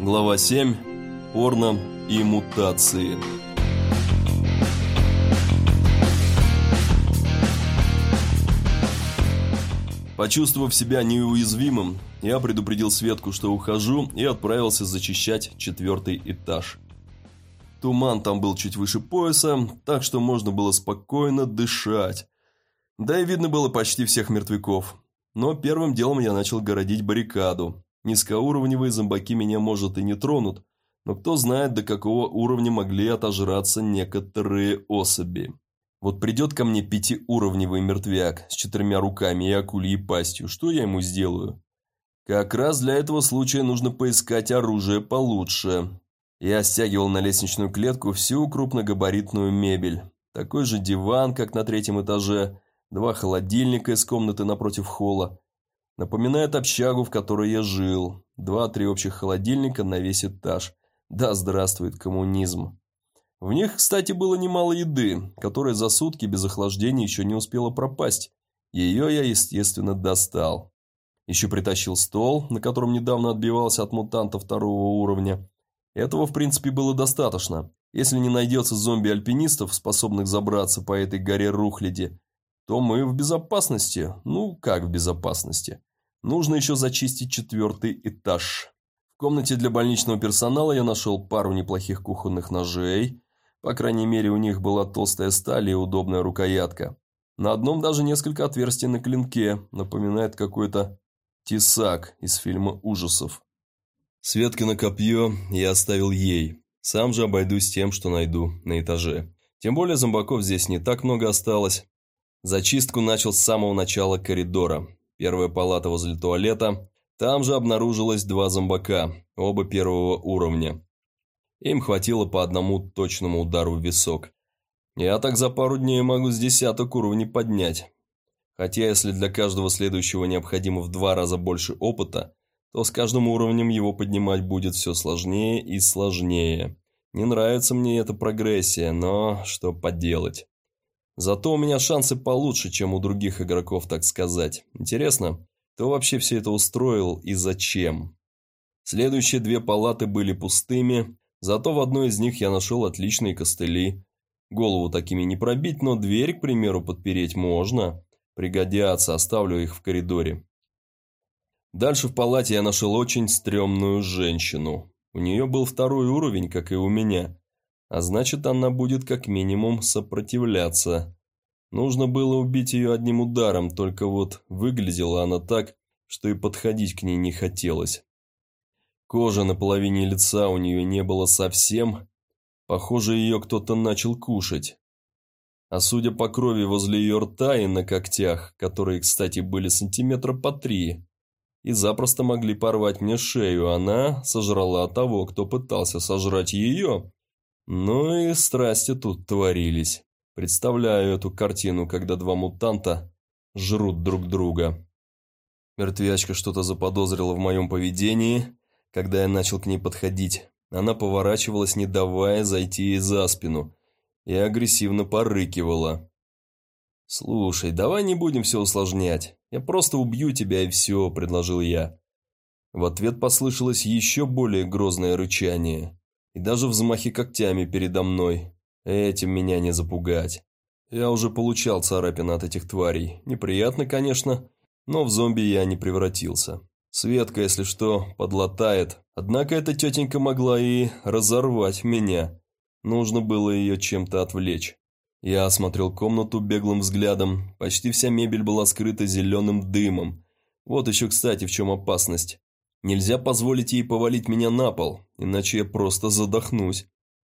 Глава 7. Порно и мутации. Почувствовав себя неуязвимым, я предупредил Светку, что ухожу, и отправился зачищать четвертый этаж. Туман там был чуть выше пояса, так что можно было спокойно дышать. Да и видно было почти всех мертвяков. Но первым делом я начал городить баррикаду, Низкоуровневые зомбаки меня, может, и не тронут, но кто знает, до какого уровня могли отожраться некоторые особи. Вот придет ко мне пятиуровневый мертвяк с четырьмя руками и акульей пастью, что я ему сделаю? Как раз для этого случая нужно поискать оружие получше. Я стягивал на лестничную клетку всю крупногабаритную мебель. Такой же диван, как на третьем этаже, два холодильника из комнаты напротив холла, Напоминает общагу, в которой я жил. Два-три общих холодильника на весь этаж. Да здравствует коммунизм. В них, кстати, было немало еды, которая за сутки без охлаждения еще не успела пропасть. Ее я, естественно, достал. Еще притащил стол, на котором недавно отбивался от мутанта второго уровня. Этого, в принципе, было достаточно. Если не найдется зомби-альпинистов, способных забраться по этой горе Рухляди, то мы в безопасности. Ну, как в безопасности? Нужно еще зачистить четвертый этаж. В комнате для больничного персонала я нашел пару неплохих кухонных ножей. По крайней мере, у них была толстая сталь и удобная рукоятка. На одном даже несколько отверстий на клинке, напоминает какой-то тесак из фильма ужасов. Светкино копье я оставил ей. Сам же обойдусь тем, что найду на этаже. Тем более зомбаков здесь не так много осталось. Зачистку начал с самого начала коридора. Первая палата возле туалета. Там же обнаружилось два зомбака, оба первого уровня. Им хватило по одному точному удару в висок. Я так за пару дней могу с десяток уровней поднять. Хотя если для каждого следующего необходимо в два раза больше опыта, то с каждым уровнем его поднимать будет все сложнее и сложнее. Не нравится мне эта прогрессия, но что поделать. Зато у меня шансы получше, чем у других игроков, так сказать. Интересно, кто вообще все это устроил и зачем? Следующие две палаты были пустыми, зато в одной из них я нашел отличные костыли. Голову такими не пробить, но дверь, к примеру, подпереть можно. Пригодятся, оставлю их в коридоре. Дальше в палате я нашел очень стрёмную женщину. У нее был второй уровень, как и у меня. А значит, она будет как минимум сопротивляться. Нужно было убить ее одним ударом, только вот выглядела она так, что и подходить к ней не хотелось. Кожа на половине лица у нее не было совсем. Похоже, ее кто-то начал кушать. А судя по крови возле ее рта и на когтях, которые, кстати, были сантиметра по три, и запросто могли порвать мне шею, она сожрала того, кто пытался сожрать ее. Ну и страсти тут творились. Представляю эту картину, когда два мутанта жрут друг друга. Мертвячка что-то заподозрила в моем поведении, когда я начал к ней подходить. Она поворачивалась, не давая зайти ей за спину, и агрессивно порыкивала. «Слушай, давай не будем все усложнять. Я просто убью тебя и все», – предложил я. В ответ послышалось еще более грозное рычание и даже взмахи когтями передо мной. Этим меня не запугать. Я уже получал царапины от этих тварей. Неприятно, конечно, но в зомби я не превратился. Светка, если что, подлатает. Однако эта тетенька могла и разорвать меня. Нужно было ее чем-то отвлечь. Я осмотрел комнату беглым взглядом. Почти вся мебель была скрыта зеленым дымом. Вот еще, кстати, в чем опасность. Нельзя позволить ей повалить меня на пол, иначе я просто задохнусь.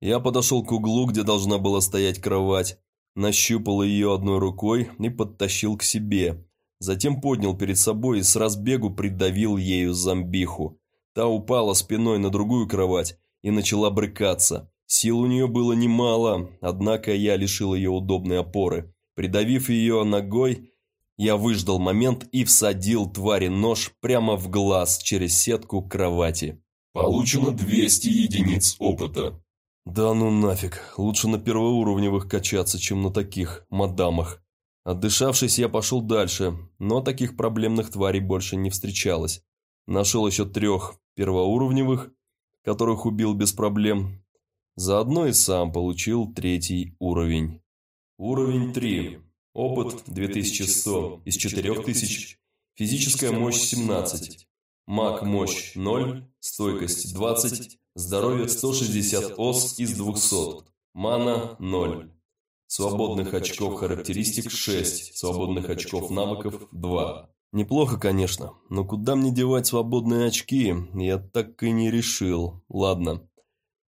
Я подошел к углу, где должна была стоять кровать, нащупал ее одной рукой и подтащил к себе. Затем поднял перед собой и с разбегу придавил ею зомбиху. Та упала спиной на другую кровать и начала брыкаться. Сил у нее было немало, однако я лишил ее удобной опоры. Придавив ее ногой, я выждал момент и всадил твари нож прямо в глаз через сетку кровати. Получено 200 единиц опыта. Да ну нафиг, лучше на первоуровневых качаться, чем на таких мадамах. Отдышавшись, я пошел дальше, но таких проблемных тварей больше не встречалось. Нашел еще трех первоуровневых, которых убил без проблем. Заодно и сам получил третий уровень. Уровень 3. Опыт 2100 из 4000. Физическая мощь 17. Маг мощь 0. Стойкость 20. Здоровье 160 ос из 200. Мана 0. Свободных очков характеристик 6. Свободных очков навыков 2. Неплохо, конечно, но куда мне девать свободные очки, я так и не решил. Ладно,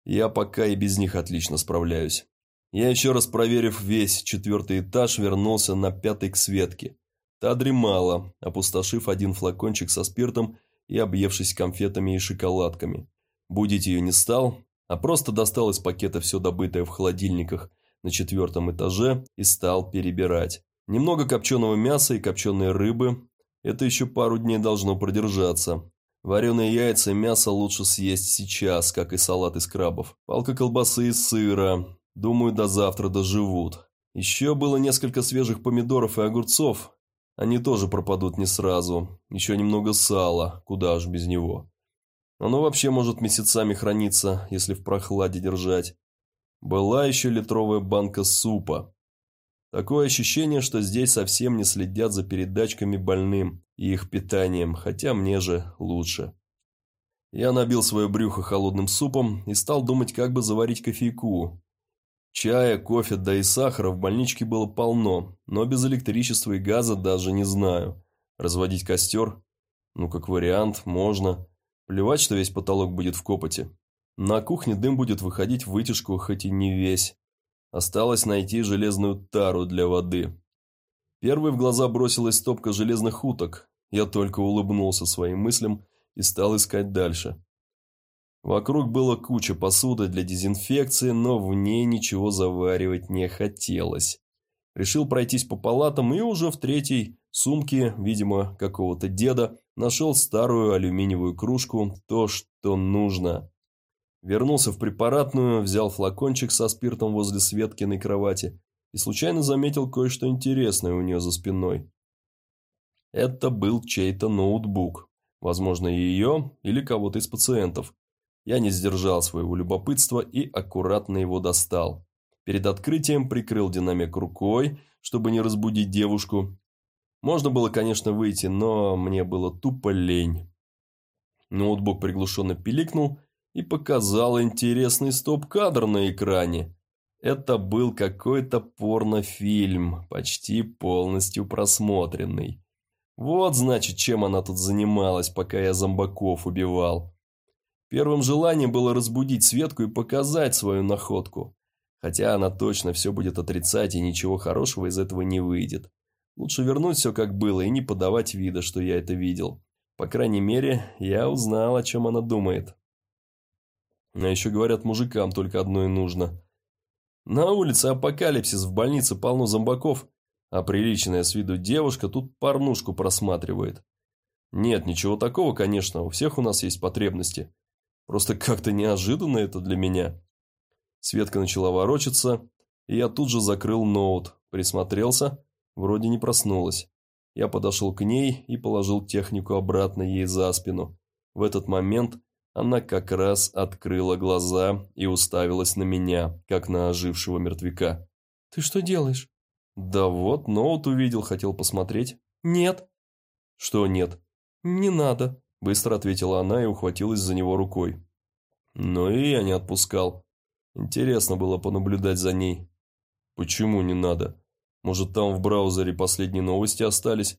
я пока и без них отлично справляюсь. Я еще раз проверив весь четвертый этаж, вернулся на пятый к Светке. Та дремала, опустошив один флакончик со спиртом и объевшись конфетами и шоколадками. Будить ее не стал, а просто достал из пакета все добытое в холодильниках на четвертом этаже и стал перебирать. Немного копченого мяса и копченой рыбы, это еще пару дней должно продержаться. Вареные яйца и мясо лучше съесть сейчас, как и салат из крабов. Палка колбасы и сыра. Думаю, до завтра доживут. Еще было несколько свежих помидоров и огурцов. Они тоже пропадут не сразу. Еще немного сала, куда ж без него. Оно вообще может месяцами храниться, если в прохладе держать. Была еще литровая банка супа. Такое ощущение, что здесь совсем не следят за передачками больным и их питанием, хотя мне же лучше. Я набил свое брюхо холодным супом и стал думать, как бы заварить кофейку. Чая, кофе, да и сахара в больничке было полно, но без электричества и газа даже не знаю. Разводить костер? Ну, как вариант, можно. Плевать, что весь потолок будет в копоте. На кухне дым будет выходить в вытяжку, хоть и не весь. Осталось найти железную тару для воды. Первой в глаза бросилась стопка железных уток. Я только улыбнулся своим мыслям и стал искать дальше. Вокруг было куча посуды для дезинфекции, но в ней ничего заваривать не хотелось. Решил пройтись по палатам и уже в третьей сумке, видимо, какого-то деда, нашел старую алюминиевую кружку, то, что нужно. Вернулся в препаратную, взял флакончик со спиртом возле Светкиной кровати и случайно заметил кое-что интересное у нее за спиной. Это был чей-то ноутбук, возможно, ее или кого-то из пациентов. Я не сдержал своего любопытства и аккуратно его достал. Перед открытием прикрыл динамик рукой, чтобы не разбудить девушку. Можно было, конечно, выйти, но мне было тупо лень. Ноутбук приглушенно пиликнул, и показал интересный стоп-кадр на экране. Это был какой-то порнофильм, почти полностью просмотренный. Вот, значит, чем она тут занималась, пока я зомбаков убивал. Первым желанием было разбудить Светку и показать свою находку. Хотя она точно все будет отрицать, и ничего хорошего из этого не выйдет. Лучше вернуть все как было и не подавать вида, что я это видел. По крайней мере, я узнал, о чем она думает. А еще говорят, мужикам только одно и нужно. На улице апокалипсис, в больнице полно зомбаков, а приличная с виду девушка тут порнушку просматривает. Нет, ничего такого, конечно, у всех у нас есть потребности. Просто как-то неожиданно это для меня. Светка начала ворочаться, и я тут же закрыл ноут, присмотрелся, вроде не проснулась. Я подошел к ней и положил технику обратно ей за спину. В этот момент она как раз открыла глаза и уставилась на меня, как на ожившего мертвяка. «Ты что делаешь?» «Да вот, ноут увидел, хотел посмотреть». «Нет». «Что нет?» «Не надо», – быстро ответила она и ухватилась за него рукой. Но и я не отпускал. Интересно было понаблюдать за ней. «Почему не надо? Может, там в браузере последние новости остались?»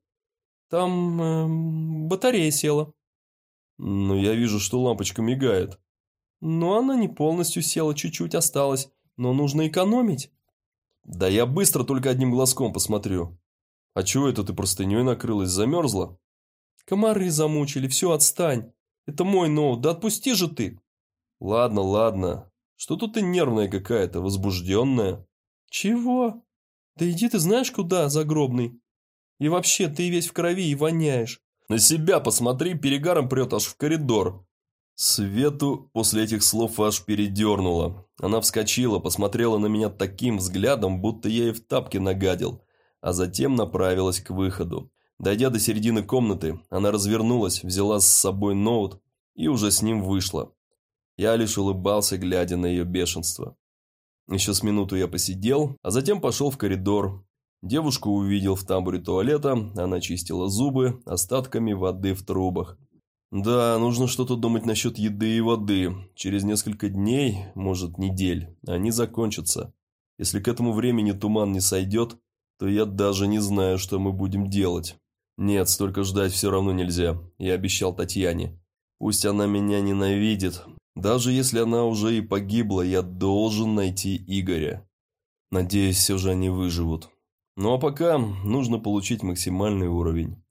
«Там э, батарея села», но я вижу, что лампочка мигает. Но она не полностью села, чуть-чуть осталось. Но нужно экономить. Да я быстро только одним глазком посмотрю. А чего это ты простыней накрылась, замерзла? Комары замучили, все, отстань. Это мой ноут, да отпусти же ты. Ладно, ладно. Что тут ты нервная какая-то, возбужденная? Чего? Да иди ты знаешь куда, загробный. И вообще, ты весь в крови и воняешь. На себя посмотри, перегаром прет аж в коридор. Свету после этих слов аж передернуло. Она вскочила, посмотрела на меня таким взглядом, будто я ей в тапки нагадил, а затем направилась к выходу. Дойдя до середины комнаты, она развернулась, взяла с собой ноут и уже с ним вышла. Я лишь улыбался, глядя на ее бешенство. Еще с минуту я посидел, а затем пошел в коридор. Девушку увидел в тамбуре туалета, она чистила зубы остатками воды в трубах. Да, нужно что-то думать насчет еды и воды. Через несколько дней, может недель, они закончатся. Если к этому времени туман не сойдет, то я даже не знаю, что мы будем делать. Нет, столько ждать все равно нельзя. Я обещал Татьяне. Пусть она меня ненавидит. Даже если она уже и погибла, я должен найти Игоря. Надеюсь, все же они выживут. Ну а пока нужно получить максимальный уровень.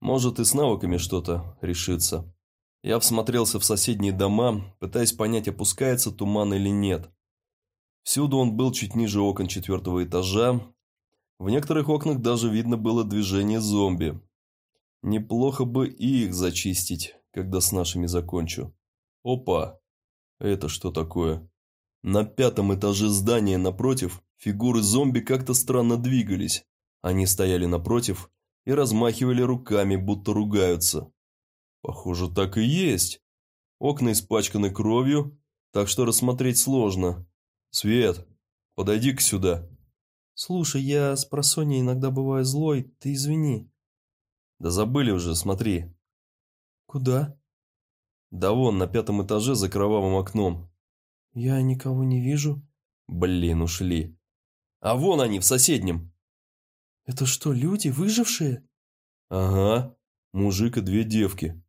Может и с навыками что-то решится. Я всмотрелся в соседние дома, пытаясь понять, опускается туман или нет. Всюду он был чуть ниже окон четвертого этажа. В некоторых окнах даже видно было движение зомби. Неплохо бы и их зачистить когда с нашими закончу. Опа! Это что такое? На пятом этаже здания напротив фигуры зомби как-то странно двигались. Они стояли напротив и размахивали руками, будто ругаются. Похоже, так и есть. Окна испачканы кровью, так что рассмотреть сложно. Свет, подойди-ка сюда. Слушай, я с просонья иногда бываю злой, ты извини. Да забыли уже, смотри. «Куда?» «Да вон, на пятом этаже за кровавым окном». «Я никого не вижу». «Блин, ушли». «А вон они, в соседнем». «Это что, люди, выжившие?» «Ага, мужик и две девки».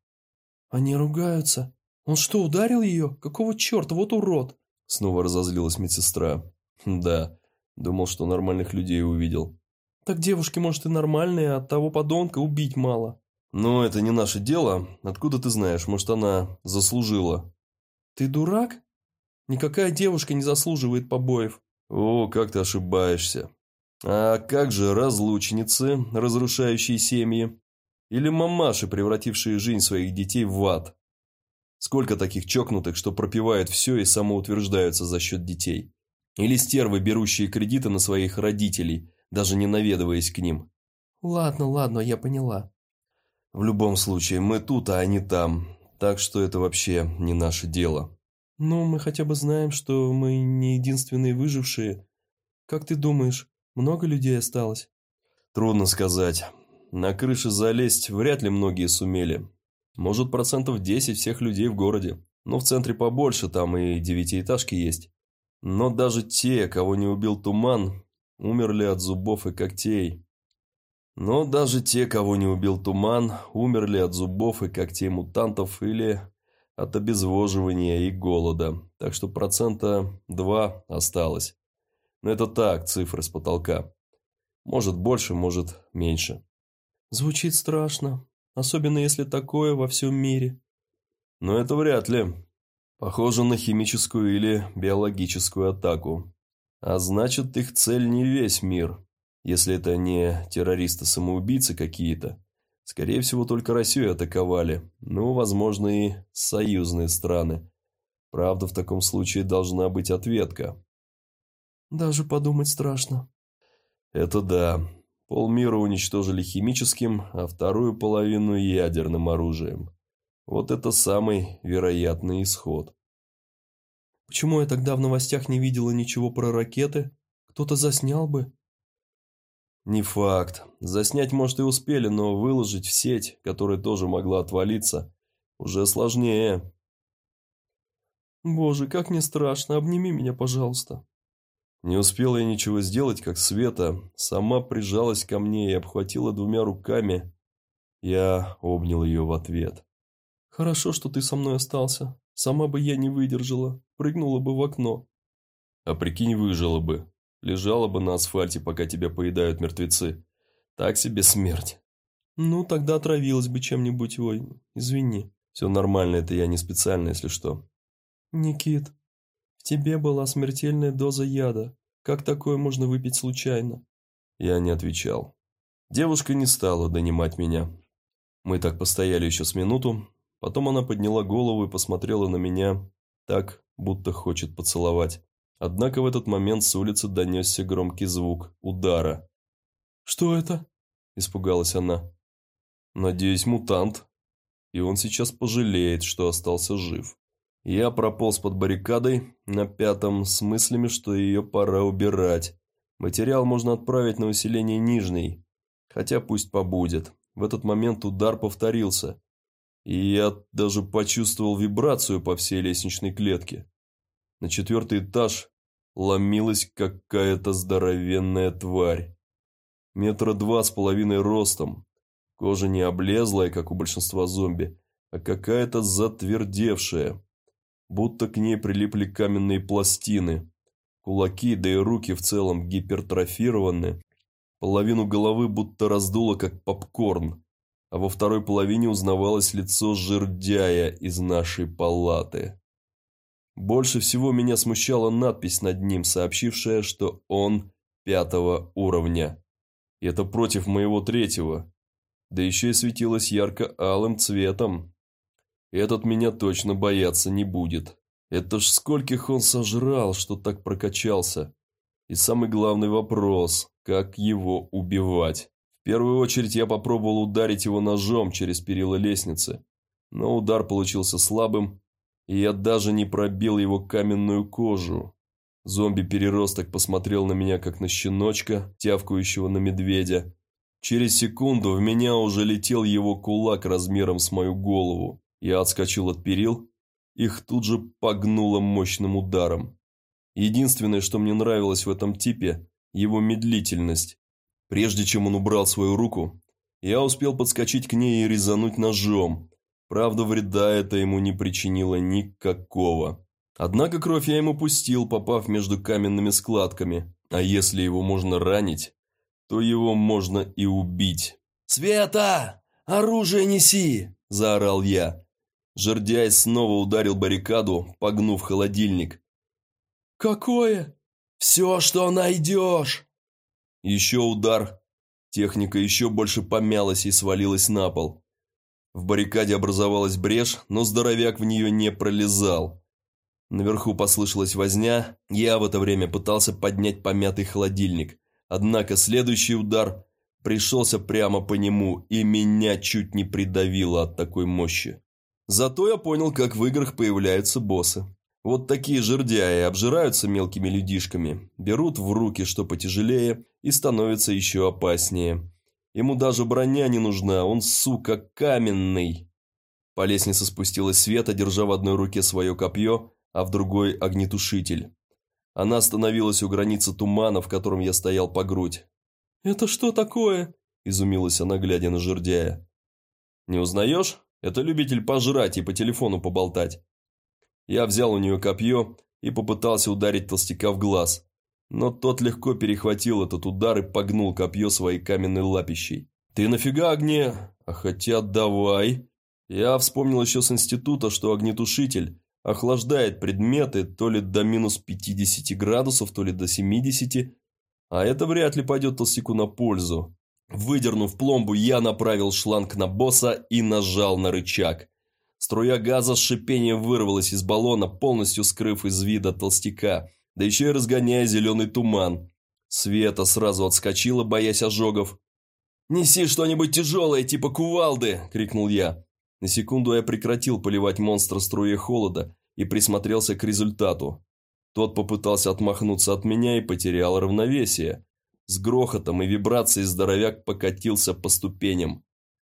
«Они ругаются. Он что, ударил ее? Какого черта, вот урод!» Снова разозлилась медсестра. «Да, думал, что нормальных людей увидел». «Так девушки, может, и нормальные, а от того подонка убить мало». «Но это не наше дело. Откуда ты знаешь? Может, она заслужила?» «Ты дурак? Никакая девушка не заслуживает побоев». «О, как ты ошибаешься. А как же разлучницы, разрушающие семьи? Или мамаши, превратившие жизнь своих детей в ад? Сколько таких чокнутых, что пропивают все и самоутверждаются за счет детей? Или стервы, берущие кредиты на своих родителей, даже не наведываясь к ним?» «Ладно, ладно, я поняла. В любом случае, мы тут, а они там. Так что это вообще не наше дело. Ну, мы хотя бы знаем, что мы не единственные выжившие. Как ты думаешь, много людей осталось? Трудно сказать. На крыше залезть вряд ли многие сумели. Может, процентов 10 всех людей в городе. Но в центре побольше, там и девятиэтажки есть. Но даже те, кого не убил туман, умерли от зубов и когтей. Но даже те, кого не убил туман, умерли от зубов и когтей мутантов или от обезвоживания и голода, так что процента два осталось. Но это так, цифры с потолка. Может больше, может меньше. Звучит страшно, особенно если такое во всем мире. Но это вряд ли. Похоже на химическую или биологическую атаку. А значит, их цель не весь мир, если это не террористы-самоубийцы какие-то. Скорее всего, только Россию атаковали. Ну, возможно, и союзные страны. Правда, в таком случае должна быть ответка. Даже подумать страшно. Это да. Полмира уничтожили химическим, а вторую половину ядерным оружием. Вот это самый вероятный исход. Почему я тогда в новостях не видела ничего про ракеты? Кто-то заснял бы. Не факт. Заснять, может, и успели, но выложить в сеть, которая тоже могла отвалиться, уже сложнее. Боже, как мне страшно, обними меня, пожалуйста. Не успела я ничего сделать, как Света сама прижалась ко мне и обхватила двумя руками. Я обнял ее в ответ. Хорошо, что ты со мной остался. Сама бы я не выдержала, прыгнула бы в окно. А прикинь, выжила бы. Лежала бы на асфальте, пока тебя поедают мертвецы. Так себе смерть. Ну, тогда отравилась бы чем-нибудь, ой, извини. Все нормально, это я не специально, если что. Никит, в тебе была смертельная доза яда. Как такое можно выпить случайно? Я не отвечал. Девушка не стала донимать меня. Мы так постояли еще с минуту. Потом она подняла голову и посмотрела на меня так, будто хочет поцеловать. Однако в этот момент с улицы донесся громкий звук удара. «Что это?» – испугалась она. «Надеюсь, мутант. И он сейчас пожалеет, что остался жив». Я прополз под баррикадой на пятом с мыслями, что ее пора убирать. Материал можно отправить на усиление Нижней, хотя пусть побудет. В этот момент удар повторился, и я даже почувствовал вибрацию по всей лестничной клетке. На четвертый этаж ломилась какая-то здоровенная тварь. Метра два с половиной ростом. Кожа не облезлая, как у большинства зомби, а какая-то затвердевшая. Будто к ней прилипли каменные пластины. Кулаки, да и руки в целом гипертрофированы. Половину головы будто раздуло, как попкорн. А во второй половине узнавалось лицо жердяя из нашей палаты. Больше всего меня смущала надпись над ним, сообщившая, что он пятого уровня. И это против моего третьего. Да еще и светилось ярко-алым цветом. Этот меня точно бояться не будет. Это ж скольких он сожрал, что так прокачался. И самый главный вопрос – как его убивать? В первую очередь я попробовал ударить его ножом через перила лестницы. Но удар получился слабым, и я даже не пробил его каменную кожу. Зомби-переросток посмотрел на меня, как на щеночка, тявкающего на медведя. Через секунду в меня уже летел его кулак размером с мою голову. Я отскочил от перил, их тут же погнуло мощным ударом. Единственное, что мне нравилось в этом типе – его медлительность. Прежде чем он убрал свою руку, я успел подскочить к ней и резануть ножом, Правда, вреда это ему не причинило никакого. Однако кровь я ему пустил, попав между каменными складками. А если его можно ранить, то его можно и убить. «Света! Оружие неси!» – заорал я. Жердяй снова ударил баррикаду, погнув холодильник. «Какое?» «Все, что найдешь!» Еще удар. Техника еще больше помялась и свалилась на пол. В баррикаде образовалась брешь, но здоровяк в нее не пролезал. Наверху послышалась возня, я в это время пытался поднять помятый холодильник. Однако следующий удар пришелся прямо по нему, и меня чуть не придавило от такой мощи. Зато я понял, как в играх появляются боссы. Вот такие жердяи обжираются мелкими людишками, берут в руки что потяжелее и становятся еще опаснее. Ему даже броня не нужна, он, сука, каменный. По лестнице спустилась Света, держа в одной руке свое копье, а в другой – огнетушитель. Она остановилась у границы тумана, в котором я стоял по грудь. «Это что такое?» – изумилась она, глядя на жердяя. «Не узнаешь? Это любитель пожрать и по телефону поболтать». Я взял у нее копье и попытался ударить толстяка в глаз но тот легко перехватил этот удар и погнул копье своей каменной лапищей. «Ты нафига огне? А хотя давай!» Я вспомнил еще с института, что огнетушитель охлаждает предметы то ли до минус 50 градусов, то ли до 70, а это вряд ли пойдет толстяку на пользу. Выдернув пломбу, я направил шланг на босса и нажал на рычаг. Струя газа с шипением вырвалась из баллона, полностью скрыв из вида толстяка – да еще и разгоняя зеленый туман. Света сразу отскочила, боясь ожогов. «Неси что-нибудь тяжелое, типа кувалды!» – крикнул я. На секунду я прекратил поливать монстра струей холода и присмотрелся к результату. Тот попытался отмахнуться от меня и потерял равновесие. С грохотом и вибрацией здоровяк покатился по ступеням.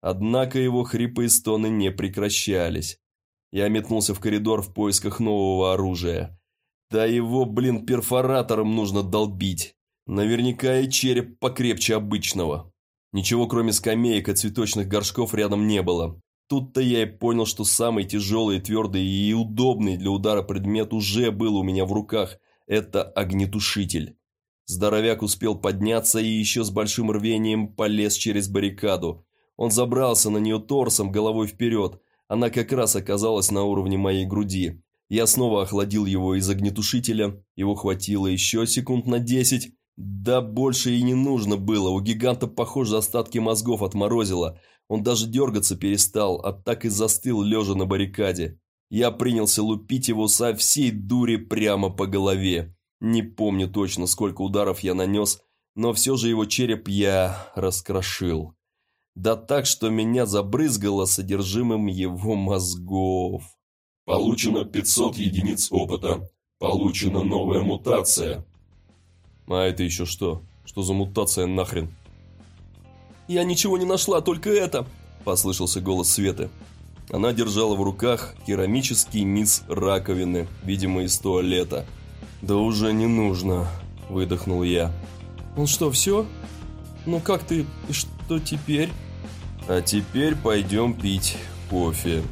Однако его хрипы и стоны не прекращались. Я метнулся в коридор в поисках нового оружия. Да его, блин, перфоратором нужно долбить. Наверняка и череп покрепче обычного. Ничего кроме скамеек и цветочных горшков рядом не было. Тут-то я и понял, что самый тяжелый, твердый и удобный для удара предмет уже был у меня в руках. Это огнетушитель. Здоровяк успел подняться и еще с большим рвением полез через баррикаду. Он забрался на нее торсом, головой вперед. Она как раз оказалась на уровне моей груди. Я снова охладил его из огнетушителя, его хватило еще секунд на десять. Да больше и не нужно было, у гиганта, похоже, остатки мозгов отморозило. Он даже дергаться перестал, а так и застыл, лежа на баррикаде. Я принялся лупить его со всей дури прямо по голове. Не помню точно, сколько ударов я нанес, но все же его череп я раскрошил. Да так, что меня забрызгало содержимым его мозгов. Получено 500 единиц опыта. Получена новая мутация. А это еще что? Что за мутация нахрен? «Я ничего не нашла, только это!» – послышался голос Светы. Она держала в руках керамический низ раковины, видимо, из туалета. «Да уже не нужно», – выдохнул я. «Он что, все? Ну как ты? И что теперь?» «А теперь пойдем пить кофе»,